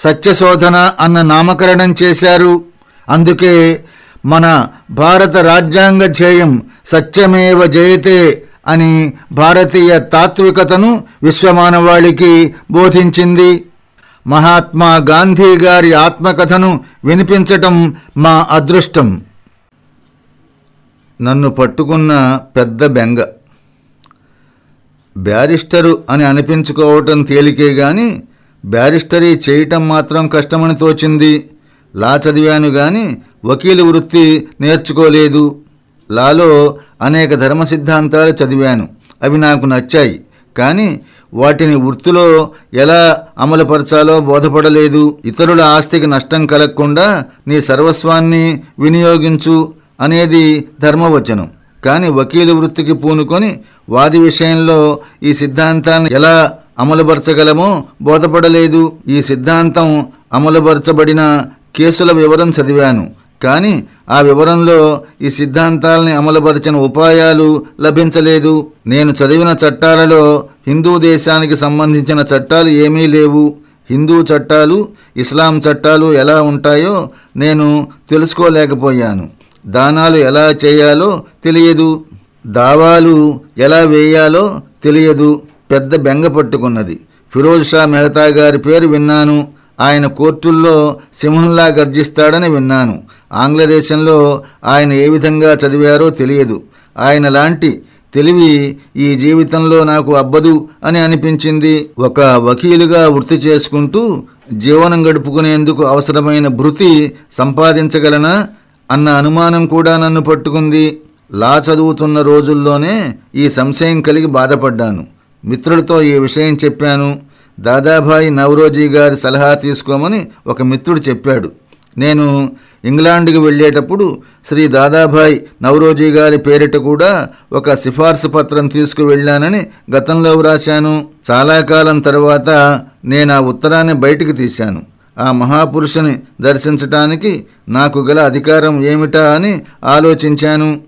సత్యశోధన అన్న నామకరణం చేశారు. అందుకే మన భారత రాజ్యాంగ ధ్యేయం సత్యమేవ జయతే అని భారతీయ తాత్వికతను విశ్వమానవాళికి బోధించింది. మహాత్మా గాంధీ గారి ఆత్మకథను వినిపించటం మా అదృష్టం. నన్ను పట్టుకున్న పెద్ద బెంగ. బ్యారిస్టరు అని అనిపించుకోవటం తేలికే గాని బ్యారిస్టరీ చేయటం మాత్రం కష్టమని తోచింది. లా చదివాను గాని వకీలు వృత్తి నేర్చుకోలేదు. లాలో అనేక ధర్మ సిద్ధాంతాలు చదివాను. అవి నాకు నచ్చాయి. కానీ వాటిని వృత్తిలో ఎలా అమలుపరచాలో బోధపడలేదు. ఇతరుల ఆస్తికి నష్టం కలగకుండా నీ సర్వస్వాన్ని వినియోగించు అనేది ధర్మవచనం. కానీ వకీలు వృత్తికి పూనుకొని వాది విషయంలో ఈ సిద్ధాంతాన్ని ఎలా అమలుపరచగలమో బోధపడలేదు. ఈ సిద్ధాంతం అమలుపరచబడిన కేసుల వివరం చదివాను. కానీ ఆ వివరంలో ఈ సిద్ధాంతాల్ని అమలుపరిచిన ఉపాయాలు లభించలేదు. నేను చదివిన చట్టాలలో హిందూ దేశానికి సంబంధించిన చట్టాలు ఏమీ లేవు. హిందూ చట్టాలు ఇస్లాం చట్టాలు ఎలా ఉంటాయో నేను తెలుసుకోలేకపోయాను. దానాలు ఎలా చేయాలో తెలియదు. దావాలు ఎలా వేయాలో తెలియదు. పెద్ద బెంగ పట్టుకున్నది. ఫిరోజ్ షా మెహతా గారి పేరు విన్నాను. ఆయన కోర్టుల్లో సింహంలా గర్జిస్తాడని విన్నాను. ఆంగ్లదేశంలో ఆయన ఏ విధంగా చదివారో తెలియదు. ఆయన లాంటి తెలివి ఈ జీవితంలో నాకు అబ్బదు అని అనిపించింది. ఒక వకీలుగా వృత్తి చేసుకుంటూ జీవనం గడుపుకునేందుకు అవసరమైన భృతి సంపాదించగలనా అన్న అనుమానం కూడా నన్ను పట్టుకుంది. లా చదువుతున్న రోజుల్లోనే ఈ సంశయం కలిగి బాధపడ్డాను. మిత్రులతో ఈ విషయం చెప్పాను. దాదాభాయి నవరోజీ గారి సలహా తీసుకోమని ఒక మిత్రుడు చెప్పాడు. నేను ఇంగ్లాండ్కి వెళ్ళేటప్పుడు శ్రీ దాదాభాయ్ నవరోజీ గారి పేరిట కూడా ఒక సిఫార్సు పత్రం తీసుకువెళ్ళానని గతంలో వ్రాశాను. చాలా కాలం తర్వాత నేను ఆ ఉత్తరాన్ని బయటికి తీశాను. ఆ మహాపురుషుని దర్శించటానికి నాకు గల అధికారం ఏమిటా అని ఆలోచించాను.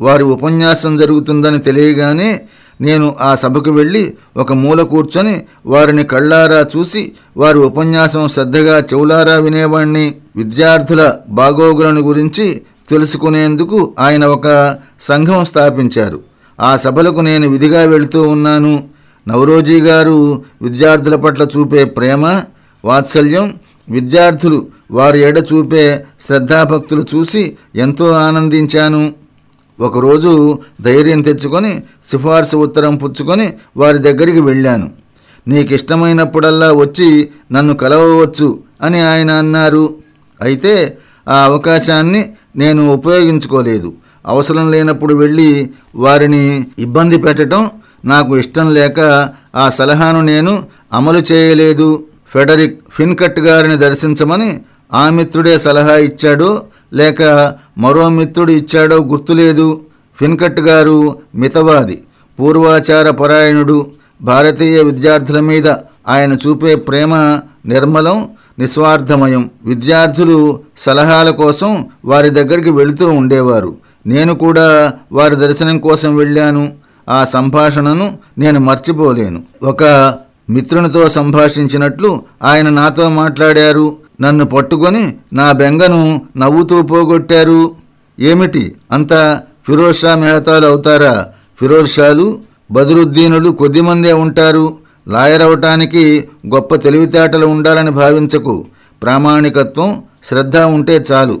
వారి ఉపన్యాసం జరుగుతుందని తెలియగానే నేను ఆ సభకు వెళ్ళి ఒక మూల కూర్చొని వారిని కళ్ళారా చూసి వారి ఉపన్యాసం శ్రద్ధగా చెవులారా వినేవాణ్ణి విద్యార్థుల బాగోగులను గురించి తెలుసుకునేందుకు ఆయన ఒక సంఘం స్థాపించారు. ఆ సభలకు నేను విధిగా వెళుతూ ఉన్నాను. నవరోజీ గారు విద్యార్థుల పట్ల చూపే ప్రేమ వాత్సల్యం విద్యార్థులు వారి ఎడ చూపే శ్రద్ధాభక్తులు చూసి ఎంతో ఆనందించాను. ఒకరోజు ధైర్యం తెచ్చుకొని సిఫార్సు ఉత్తరం పుచ్చుకొని వారి దగ్గరికి వెళ్ళాను. నీకు ఇష్టమైనప్పుడల్లా వచ్చి నన్ను కలవవచ్చు అని ఆయన అన్నారు. అయితే ఆ అవకాశాన్ని నేను ఉపయోగించుకోలేదు. అవసరం లేనప్పుడు వెళ్ళి వారిని ఇబ్బంది పెట్టడం నాకు ఇష్టం లేక ఆ సలహాను నేను అమలు చేయలేదు. ఫెడరిక్ ఫిన్కట్ గారిని దర్శించమని ఆ మిత్రుడే సలహా ఇచ్చాడో. లేక మరో మిత్రుడు ఇచ్చాడో గుర్తులేదు. ఫిన్కట్ గారు మితవాది పూర్వాచార పరాయణుడు భారతీయ విద్యార్థుల మీద ఆయన చూపే ప్రేమ నిర్మలం నిస్వార్థమయం. విద్యార్థులు సలహాల కోసం వారి దగ్గరికి వెళుతూ ఉండేవారు. నేను కూడా వారి దర్శనం కోసం వెళ్ళాను. ఆ సంభాషణను నేను మర్చిపోలేను. ఒక మిత్రునితో సంభాషించినట్లు ఆయన నాతో మాట్లాడారు. నన్ను పట్టుకొని నా బెంగను నవ్వుతూ పోగొట్టారు. ఏమిటి? అంత ఫిరోజ్షా మెహతాలు అవుతారా? ఫిరోజ్ షాలు బదురుద్దీనులు కొద్దిమందే ఉంటారు. లాయర్ అవటానికి గొప్ప తెలివితేటలు ఉండాలని భావించకు. ప్రామాణికత్వం శ్రద్ధ ఉంటే చాలు.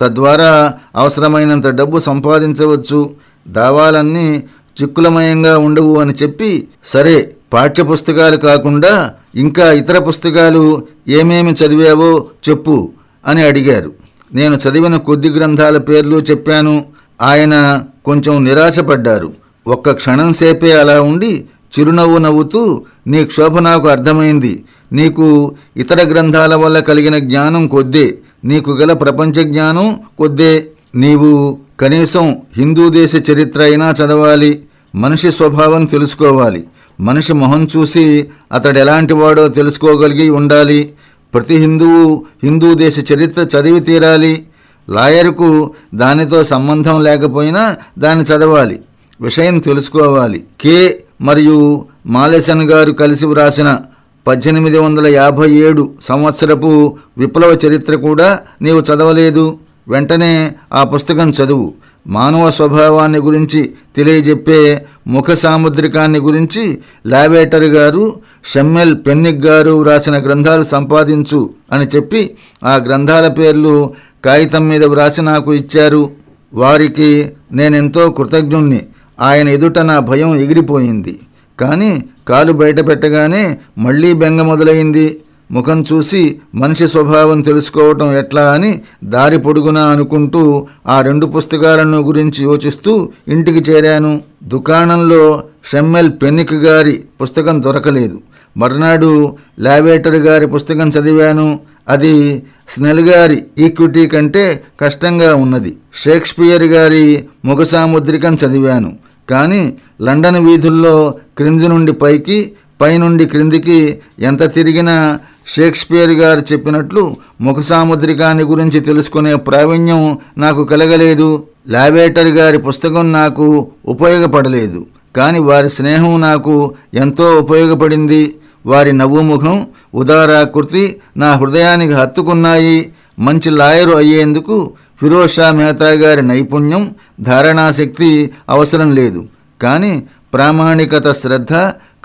తద్వారా అవసరమైనంత డబ్బు సంపాదించవచ్చు. దావాలన్నీ చిక్కులమయంగా ఉండవు అని చెప్పి సరే పాఠ్యపుస్తకాలు కాకుండా ఇంకా ఇతర పుస్తకాలు ఏమేమి చదివావో చెప్పు అని అడిగారు. నేను చదివిన కొద్ది గ్రంథాల పేర్లు చెప్పాను. ఆయన కొంచెం నిరాశపడ్డారు. ఒక్క క్షణం సేపే అలా ఉండి చిరునవ్వు నవ్వుతూ నీ క్షోభ నాకు అర్థమైంది. నీకు ఇతర గ్రంథాల వల్ల కలిగిన జ్ఞానం కొద్దే. నీకు గల ప్రపంచ జ్ఞానం కొద్దే. నీవు కనీసం హిందూ దేశ చరిత్ర అయినా చదవాలి. మనిషి స్వభావం తెలుసుకోవాలి. మనిషి మొహం చూసి అతడు ఎలాంటి వాడో తెలుసుకోగలిగి ఉండాలి. ప్రతి హిందువు హిందూ దేశ చరిత్ర చదివి తీరాలి. లాయర్కు దానితో సంబంధం లేకపోయినా దాన్ని చదవాలి. విషయం తెలుసుకోవాలి. కే మరియు మాలేసన్ గారు కలిసి వ్రాసిన పద్దెనిమిది వందల యాభై ఏడు సంవత్సరపు విప్లవ చరిత్ర కూడా నీవు చదవలేదు. వెంటనే ఆ పుస్తకం చదువు. మానవ స్వభావాన్ని గురించి తెలియజెప్పే ముఖ సాముద్రికాన్ని గురించి లావేటర్ గారు షమ్మెల్ పెన్నిక్ గారు వ్రాసిన గ్రంథాలు సంపాదించు అని చెప్పి ఆ గ్రంథాల పేర్లు కాగితం మీద వ్రాసి నాకు ఇచ్చారు. వారికి నేనెంతో కృతజ్ఞుణ్ణి. ఆయన ఎదుట నా భయం ఎగిరిపోయింది. కానీ కాలు బయట పెట్టగానే మళ్ళీ బెంగ మొదలైంది. ముఖం చూసి మనిషి స్వభావం తెలుసుకోవటం ఎట్లా అని దారి పొడుగునా అనుకుంటూ ఆ రెండు పుస్తకాలను గురించి యోచిస్తూ ఇంటికి చేరాను. దుకాణంలో షమ్మెల్ పెన్నిక్ గారి పుస్తకం దొరకలేదు. మర్నాడు లావేటర్ గారి పుస్తకం చదివాను. అది స్నెల్ గారి ఈక్విటీ కంటే కష్టంగా ఉన్నది. షేక్స్పియర్ గారి ముఖసాముద్రికం చదివాను. కానీ లండన్ వీధుల్లో క్రింది నుండి పైకి పైనుండి క్రిందికి ఎంత తిరిగినా షేక్స్పియర్ గారు చెప్పినట్లు ముఖసాముద్రికాన్ని గురించి తెలుసుకునే ప్రావీణ్యం నాకు కలగలేదు. లావేటర్ గారి పుస్తకం నాకు ఉపయోగపడలేదు కానీ వారి స్నేహం నాకు ఎంతో ఉపయోగపడింది. వారి నవ్వు ముఖం ఉదారాకృతి నా హృదయానికి హత్తుకున్నాయి. మంచి లాయరు అయ్యేందుకు ఫిరోజ్ షా మెహతా గారి నైపుణ్యం ధారణాశక్తి అవసరం లేదు. కానీ ప్రామాణికత శ్రద్ధ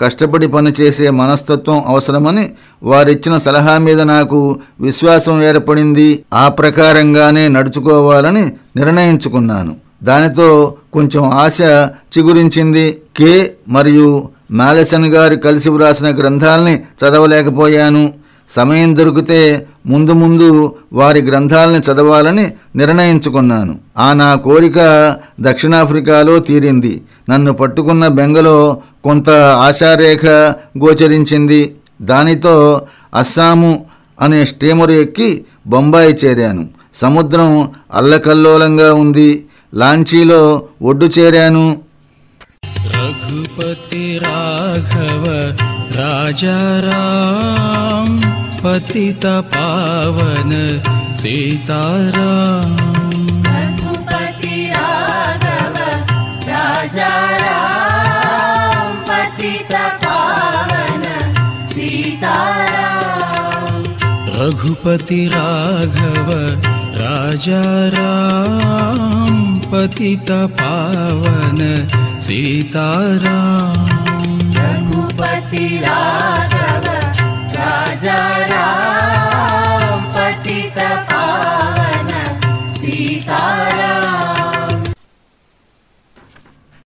కష్టపడి పనిచేసే మనస్తత్వం అవసరమని వారిచ్చిన సలహా మీద నాకు విశ్వాసం ఏర్పడింది. ఆ ప్రకారంగానే నడుచుకోవాలని నిర్ణయించుకున్నాను. దానితో కొంచెం ఆశ చిగురించింది. కే మరియు మాలెసన్ గారు కలిసి వ్రాసిన గ్రంథాల్ని చదవలేకపోయాను. సమయం దొరికితే ముందు ముందు వారి గ్రంథాలను చదవాలని నిర్ణయించుకున్నాను. ఆ నా కోరిక దక్షిణాఫ్రికాలో తీరింది. నన్ను పట్టుకున్న బెంగలో కొంత ఆశారేఖ గోచరించింది. దానితో అస్సాము అనే స్టీమరు ఎక్కి బొంబాయి చేరాను. సముద్రం అల్లకల్లోలంగా ఉంది. లాంచీలో ఒడ్డు చేరాను. రఘుపతి రాఘవ రాజారా पतित पावन सीताराम। रघुपति राघव राजा राम पतित पावन सीताराम। रघुपति राघव राजा राम पतित पावन सीताराम। रघुपति राघव राजा राम पतित पावन सीताराम।